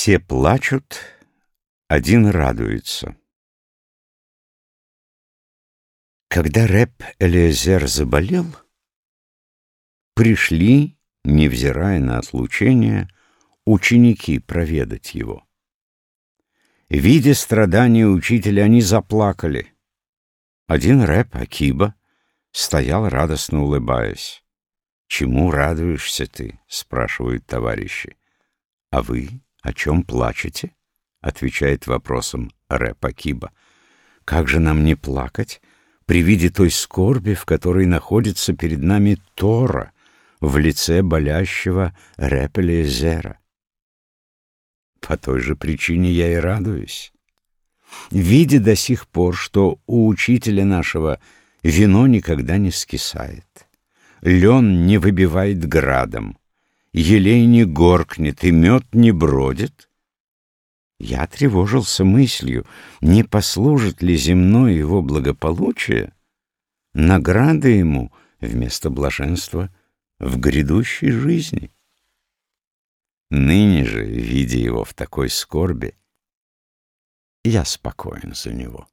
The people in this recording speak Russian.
Все плачут, один радуется. Когда рэп Элиезер заболел, пришли, невзирая на отлучение, ученики проведать его. Видя страдания учителя, они заплакали. Один рэп, Акиба, стоял радостно улыбаясь. «Чему радуешься ты?» — спрашивают товарищи. «А вы о чем плачете?» — отвечает вопросом рэп Акиба. «Как же нам не плакать при виде той скорби, в которой находится перед нами Тора в лице болящего Репелезера?» По той же причине я и радуюсь. Видя до сих пор, что у учителя нашего вино никогда не скисает, лен не выбивает градом, елей не горкнет и мед не бродит, я тревожился мыслью, не послужит ли земное его благополучие награда ему вместо блаженства в грядущей жизни. Ныне же, видя его в такой скорби, я спокоен за него.